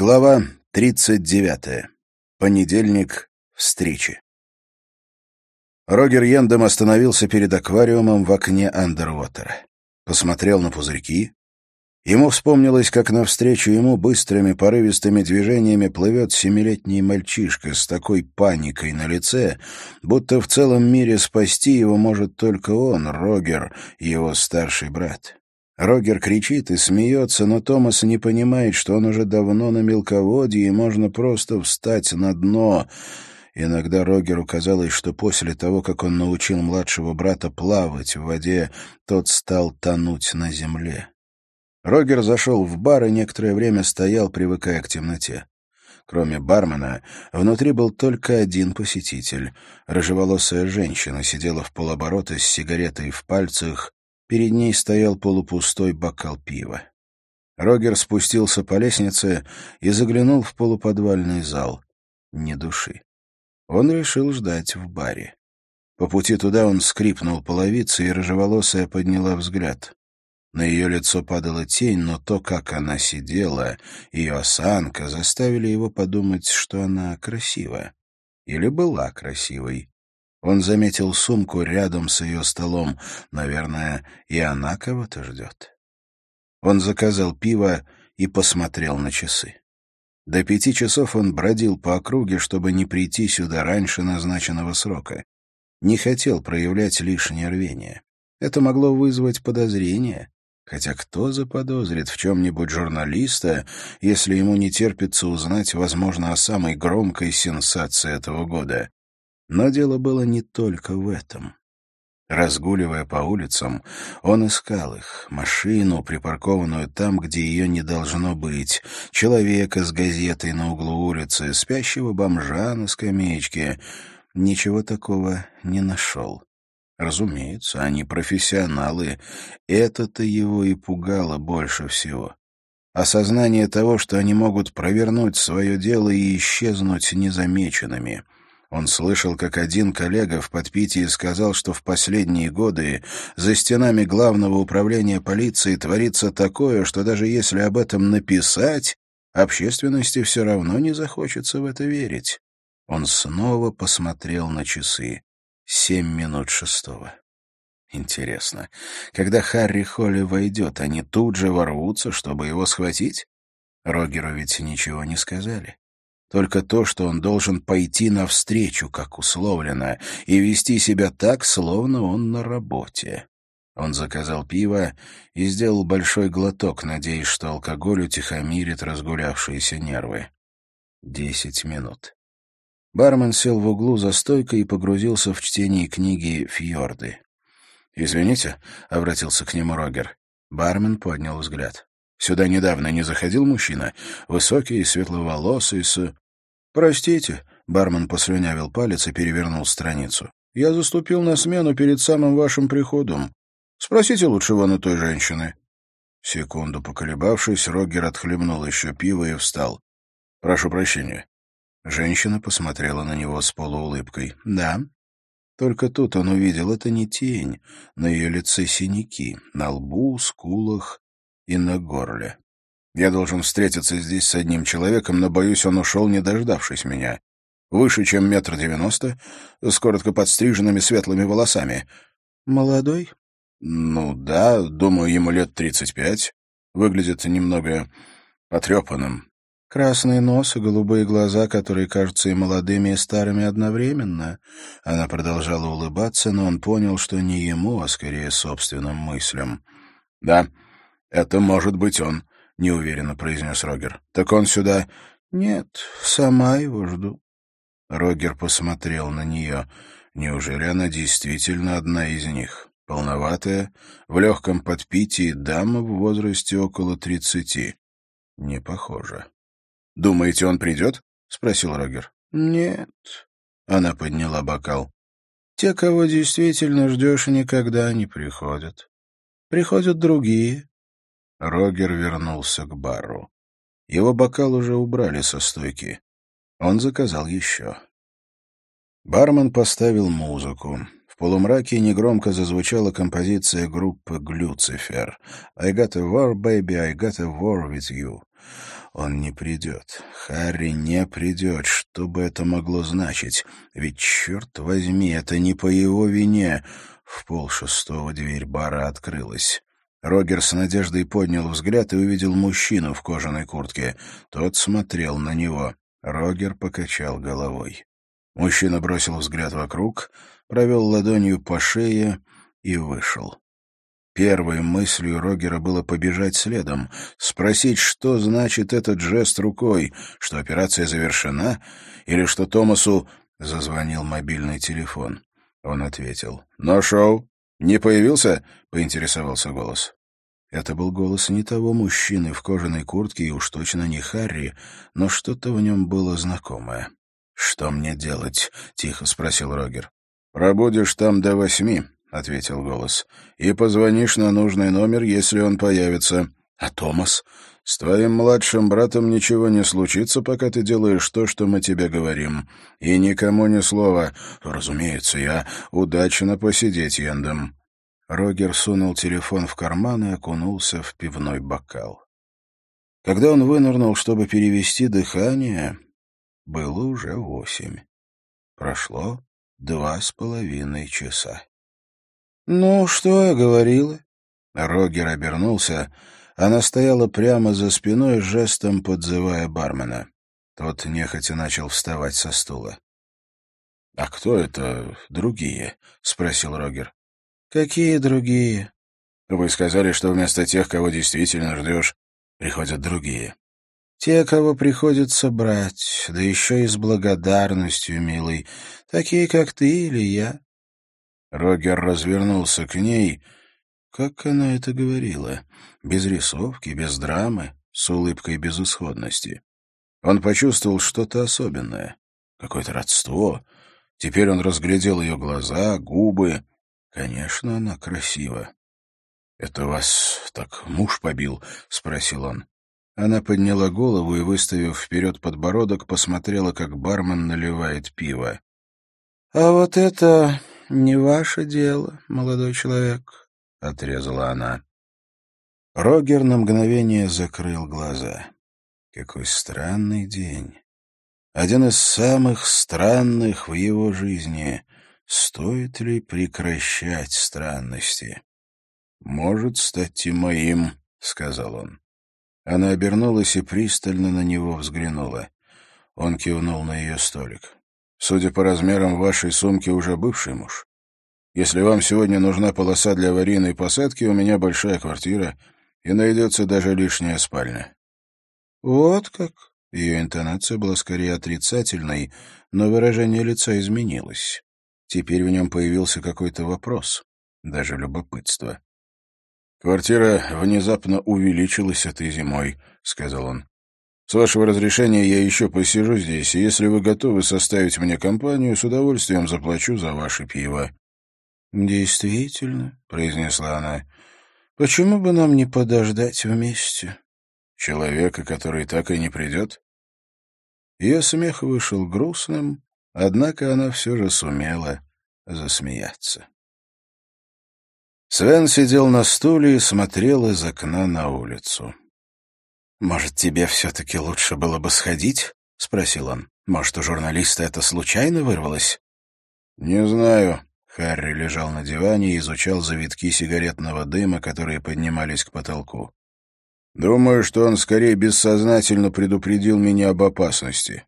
Глава 39. Понедельник. Встречи. Рогер Йендом остановился перед аквариумом в окне Андервотера. Посмотрел на пузырьки. Ему вспомнилось, как навстречу ему быстрыми порывистыми движениями плывет семилетний мальчишка с такой паникой на лице, будто в целом мире спасти его может только он, Рогер, его старший брат. Рогер кричит и смеется, но Томас не понимает, что он уже давно на мелководье, и можно просто встать на дно. Иногда Рогеру казалось, что после того, как он научил младшего брата плавать в воде, тот стал тонуть на земле. Рогер зашел в бар и некоторое время стоял, привыкая к темноте. Кроме бармена, внутри был только один посетитель. Рыжеволосая женщина сидела в полоборота с сигаретой в пальцах Перед ней стоял полупустой бокал пива. Рогер спустился по лестнице и заглянул в полуподвальный зал. Ни души. Он решил ждать в баре. По пути туда он скрипнул половицей, и рыжеволосая подняла взгляд. На ее лицо падала тень, но то, как она сидела, ее осанка, заставили его подумать, что она красива. Или была красивой. Он заметил сумку рядом с ее столом. Наверное, и она кого-то ждет. Он заказал пиво и посмотрел на часы. До пяти часов он бродил по округе, чтобы не прийти сюда раньше назначенного срока. Не хотел проявлять лишнее рвение. Это могло вызвать подозрение. Хотя кто заподозрит в чем-нибудь журналиста, если ему не терпится узнать, возможно, о самой громкой сенсации этого года? Но дело было не только в этом. Разгуливая по улицам, он искал их, машину, припаркованную там, где ее не должно быть, человека с газетой на углу улицы, спящего бомжа на скамеечке. Ничего такого не нашел. Разумеется, они профессионалы. Это-то его и пугало больше всего. Осознание того, что они могут провернуть свое дело и исчезнуть незамеченными — он слышал, как один коллега в подпитии сказал, что в последние годы за стенами главного управления полиции творится такое, что даже если об этом написать, общественности все равно не захочется в это верить. Он снова посмотрел на часы. Семь минут шестого. Интересно, когда Харри Холли войдет, они тут же ворвутся, чтобы его схватить? Рогеру ведь ничего не сказали. Только то, что он должен пойти навстречу, как условлено, и вести себя так, словно он на работе. Он заказал пиво и сделал большой глоток, надеясь, что алкоголь утихомирит разгулявшиеся нервы. Десять минут. Бармен сел в углу за стойкой и погрузился в чтение книги «Фьорды». «Извините», — обратился к нему Рогер. Бармен поднял взгляд. Сюда недавно не заходил мужчина, высокий, светловолосый, с... «Простите», — бармен послюнявил палец и перевернул страницу. «Я заступил на смену перед самым вашим приходом. Спросите лучше вон у той женщины». Секунду поколебавшись, Рогер отхлебнул еще пиво и встал. «Прошу прощения». Женщина посмотрела на него с полуулыбкой. «Да». Только тут он увидел, это не тень, на ее лице синяки, на лбу, скулах и на горле. Я должен встретиться здесь с одним человеком, но, боюсь, он ушел, не дождавшись меня. Выше, чем метр девяносто, с коротко подстриженными светлыми волосами. Молодой? Ну да, думаю, ему лет тридцать пять. Выглядит немного потрепанным. Красный нос и голубые глаза, которые кажутся и молодыми, и старыми одновременно. Она продолжала улыбаться, но он понял, что не ему, а скорее собственным мыслям. — Да, это может быть он, — неуверенно произнес Рогер. — Так он сюда... — Нет, сама его жду. Рогер посмотрел на нее. Неужели она действительно одна из них? Полноватая, в легком подпитии дама в возрасте около тридцати. Не похоже. — Думаете, он придет? — спросил Рогер. — Нет. Она подняла бокал. — Те, кого действительно ждешь, никогда не приходят. Приходят другие, Рогер вернулся к бару. Его бокал уже убрали со стойки. Он заказал еще. Бармен поставил музыку. В полумраке негромко зазвучала композиция группы «Глюцифер» «I got a war, baby, I got a war with you». Он не придет. Харри не придет. Что бы это могло значить? Ведь, черт возьми, это не по его вине. В полшестого дверь бара открылась. Рогер с надеждой поднял взгляд и увидел мужчину в кожаной куртке. Тот смотрел на него. Рогер покачал головой. Мужчина бросил взгляд вокруг, провел ладонью по шее и вышел. Первой мыслью Рогера было побежать следом, спросить, что значит этот жест рукой, что операция завершена, или что Томасу зазвонил мобильный телефон. Он ответил. «Но шоу? Не появился?» — поинтересовался голос. Это был голос не того мужчины в кожаной куртке и уж точно не Харри, но что-то в нем было знакомое. «Что мне делать?» — тихо спросил Рогер. «Пробудешь там до восьми», — ответил голос, — «и позвонишь на нужный номер, если он появится». «А Томас?» «С твоим младшим братом ничего не случится, пока ты делаешь то, что мы тебе говорим. И никому ни слова. Разумеется, я удачно посидеть, Яндом». Рогер сунул телефон в карман и окунулся в пивной бокал. Когда он вынырнул, чтобы перевести дыхание, было уже восемь. Прошло два с половиной часа. «Ну, что я говорила?» Рогер обернулся. Она стояла прямо за спиной, жестом подзывая бармена. Тот нехотя начал вставать со стула. «А кто это другие?» — спросил Рогер. «Какие другие?» «Вы сказали, что вместо тех, кого действительно ждешь, приходят другие». «Те, кого приходится брать, да еще и с благодарностью, милый, такие, как ты или я». Рогер развернулся к ней. Как она это говорила? Без рисовки, без драмы, с улыбкой безысходности. Он почувствовал что-то особенное, какое-то родство. Теперь он разглядел ее глаза, губы, Конечно, она красива. — Это вас так муж побил? — спросил он. Она подняла голову и, выставив вперед подбородок, посмотрела, как бармен наливает пиво. — А вот это не ваше дело, молодой человек, — отрезала она. Рогер на мгновение закрыл глаза. Какой странный день. Один из самых странных в его жизни — Стоит ли прекращать странности? «Может стать и моим», — сказал он. Она обернулась и пристально на него взглянула. Он кивнул на ее столик. «Судя по размерам вашей сумки, уже бывший муж. Если вам сегодня нужна полоса для аварийной посадки, у меня большая квартира, и найдется даже лишняя спальня». «Вот как?» Ее интонация была скорее отрицательной, но выражение лица изменилось. Теперь в нем появился какой-то вопрос, даже любопытство. «Квартира внезапно увеличилась этой зимой», — сказал он. «С вашего разрешения я еще посижу здесь, и если вы готовы составить мне компанию, с удовольствием заплачу за ваше пиво». «Действительно», — произнесла она, — «почему бы нам не подождать вместе?» «Человека, который так и не придет?» Ее смех вышел грустным, Однако она все же сумела засмеяться. Свен сидел на стуле и смотрел из окна на улицу. «Может, тебе все-таки лучше было бы сходить?» — спросил он. «Может, у журналиста это случайно вырвалось?» «Не знаю». Харри лежал на диване и изучал завитки сигаретного дыма, которые поднимались к потолку. «Думаю, что он скорее бессознательно предупредил меня об опасности.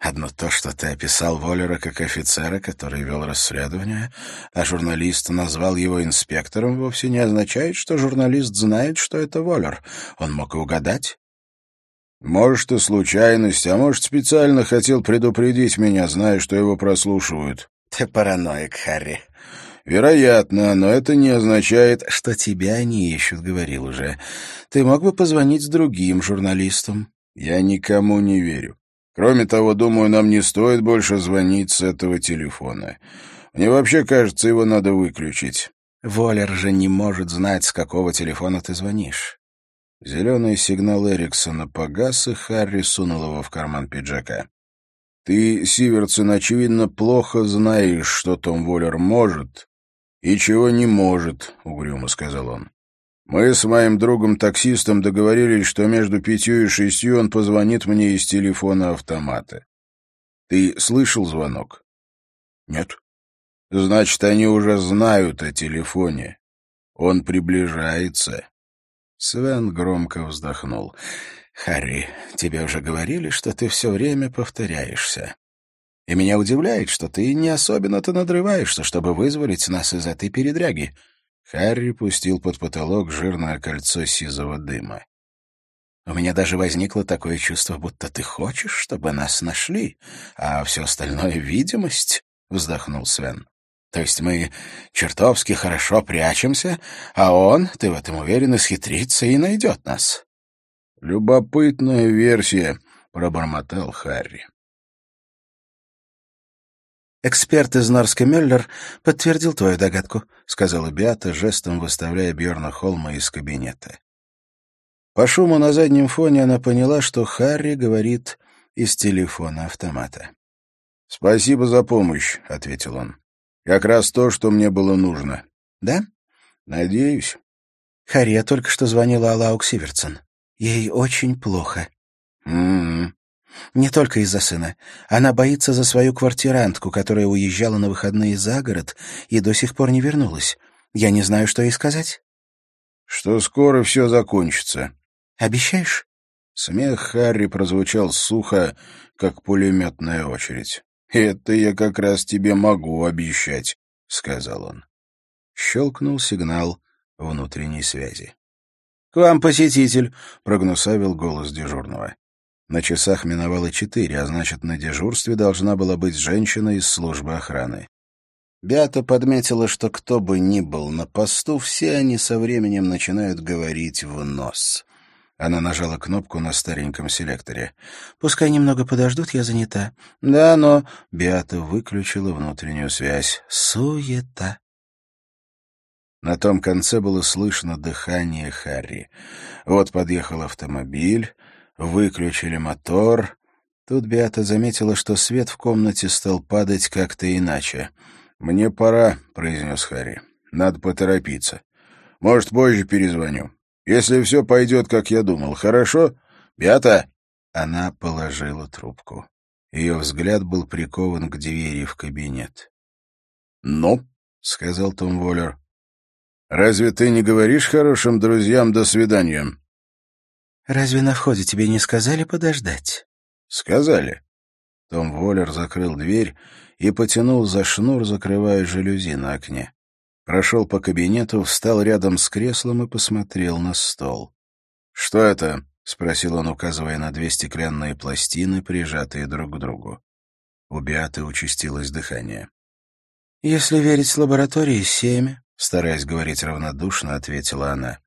Одно то, что ты описал Воллера как офицера, который вел расследование, а журналист назвал его инспектором, вовсе не означает, что журналист знает, что это Воллер. Он мог и угадать. Может, и случайность, а может, специально хотел предупредить меня, зная, что его прослушивают. Ты параноик, Харри. Вероятно, но это не означает, что тебя не ищут, говорил уже. Ты мог бы позвонить с другим журналистам. Я никому не верю. Кроме того, думаю, нам не стоит больше звонить с этого телефона. Мне вообще кажется, его надо выключить. Волер же не может знать, с какого телефона ты звонишь. Зеленый сигнал Эриксона погас, и Харри сунул его в карман пиджака. «Ты, Сиверсон, очевидно, плохо знаешь, что Том Воллер может и чего не может», — угрюмо сказал он. Мы с моим другом-таксистом договорились, что между пятью и шестью он позвонит мне из телефона автомата. Ты слышал звонок? Нет. Значит, они уже знают о телефоне. Он приближается. Свен громко вздохнул. «Харри, тебе уже говорили, что ты все время повторяешься. И меня удивляет, что ты не особенно-то надрываешься, чтобы вызволить нас из этой передряги». Харри пустил под потолок жирное кольцо сизого дыма. «У меня даже возникло такое чувство, будто ты хочешь, чтобы нас нашли, а все остальное — видимость», — вздохнул Свен. То есть мы чертовски хорошо прячемся, а он, ты в этом уверен, исхитрится и найдет нас. — Любопытная версия, — пробормотал Харри. «Эксперт из Норска Мюллер подтвердил твою догадку», — сказала Биата, жестом выставляя Бьорна Холма из кабинета. По шуму на заднем фоне она поняла, что Харри говорит из телефона автомата. «Спасибо за помощь», — ответил он. Как раз то, что мне было нужно. Да? Надеюсь. Хария только что звонила Алаук Сиверсон. Ей очень плохо. М-м. Не только из-за сына. Она боится за свою квартирантку, которая уезжала на выходные за город и до сих пор не вернулась. Я не знаю, что ей сказать. Что скоро все закончится. Обещаешь? Смех Харри прозвучал сухо, как пулеметная очередь. «Это я как раз тебе могу обещать», — сказал он. Щелкнул сигнал внутренней связи. «К вам посетитель», — прогнусавил голос дежурного. На часах миновало четыре, а значит, на дежурстве должна была быть женщина из службы охраны. Бята подметила, что кто бы ни был на посту, все они со временем начинают говорить в нос. Она нажала кнопку на стареньком селекторе. «Пускай немного подождут, я занята». «Да, но...» — Биата выключила внутреннюю связь. «Суета». На том конце было слышно дыхание Харри. Вот подъехал автомобиль, выключили мотор. Тут Биата заметила, что свет в комнате стал падать как-то иначе. «Мне пора», — произнес Харри. «Надо поторопиться. Может, позже перезвоню». Если все пойдет, как я думал, хорошо? Бята!» Она положила трубку. Ее взгляд был прикован к двери в кабинет. «Ну?» — сказал Том Воллер. «Разве ты не говоришь хорошим друзьям «до свидания»?» «Разве на входе тебе не сказали подождать?» «Сказали». Том Воллер закрыл дверь и потянул за шнур, закрывая жалюзи на окне прошел по кабинету, встал рядом с креслом и посмотрел на стол. «Что это?» — спросил он, указывая на две стеклянные пластины, прижатые друг к другу. У Биаты участилось дыхание. «Если верить лаборатории, семя», — стараясь говорить равнодушно, ответила она.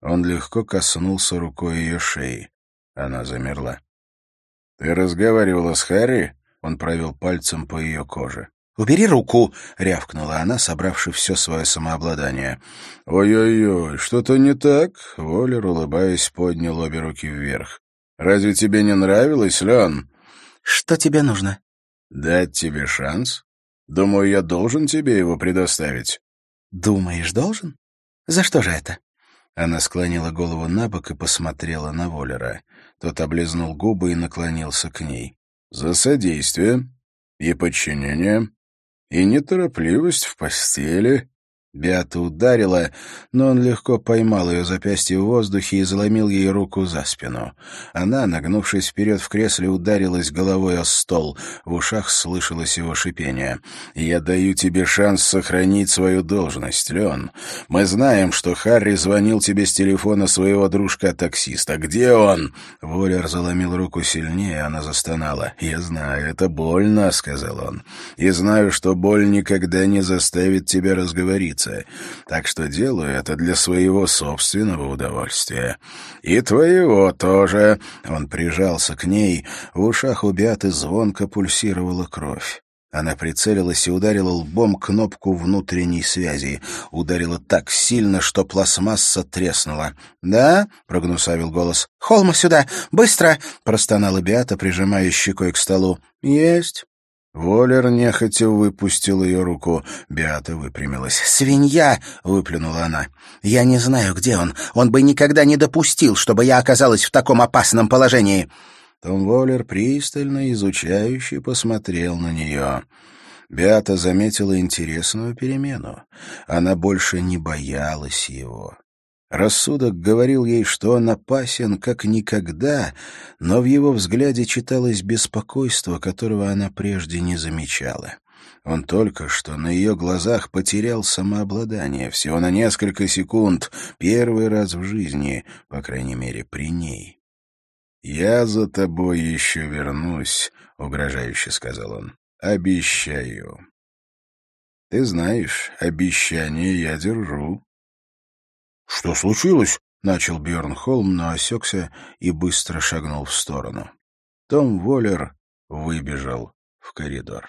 Он легко коснулся рукой ее шеи. Она замерла. «Ты разговаривала с Харри?» Он провел пальцем по ее коже. «Убери руку!» — рявкнула она, собравши все свое самообладание. «Ой-ой-ой, что-то не так?» — Воллер, улыбаясь, поднял обе руки вверх. «Разве тебе не нравилось, Лен?» «Что тебе нужно?» «Дать тебе шанс. Думаю, я должен тебе его предоставить». «Думаешь, должен? За что же это?» Она склонила голову на бок и посмотрела на Воллера. Тот облизнул губы и наклонился к ней. «За содействие и подчинение и неторопливость в постели. Беата ударила, но он легко поймал ее запястье в воздухе и заломил ей руку за спину. Она, нагнувшись вперед в кресле, ударилась головой о стол. В ушах слышалось его шипение. «Я даю тебе шанс сохранить свою должность, Лен. Мы знаем, что Харри звонил тебе с телефона своего дружка-таксиста. Где он?» Воллер заломил руку сильнее, она застонала. «Я знаю, это больно», — сказал он. «И знаю, что боль никогда не заставит тебя разговориться сердце, так что делаю это для своего собственного удовольствия. И твоего тоже». Он прижался к ней, в ушах у Беаты звонко пульсировала кровь. Она прицелилась и ударила лбом кнопку внутренней связи. Ударила так сильно, что пластмасса треснула. «Да?» — прогнусавил голос. «Холма сюда! Быстро!» — простонала Беата, прижимая щекой к столу. «Есть!» Воллер нехотя выпустил ее руку. Беата выпрямилась. «Свинья!» — выплюнула она. «Я не знаю, где он. Он бы никогда не допустил, чтобы я оказалась в таком опасном положении». Том Воллер пристально, изучающе посмотрел на нее. Беата заметила интересную перемену. Она больше не боялась его. Рассудок говорил ей, что он опасен как никогда, но в его взгляде читалось беспокойство, которого она прежде не замечала. Он только что на ее глазах потерял самообладание, всего на несколько секунд, первый раз в жизни, по крайней мере, при ней. «Я за тобой еще вернусь», — угрожающе сказал он. «Обещаю». «Ты знаешь, обещание я держу». «Что случилось?» — начал Бьерн Холм, но осекся и быстро шагнул в сторону. Том Воллер выбежал в коридор.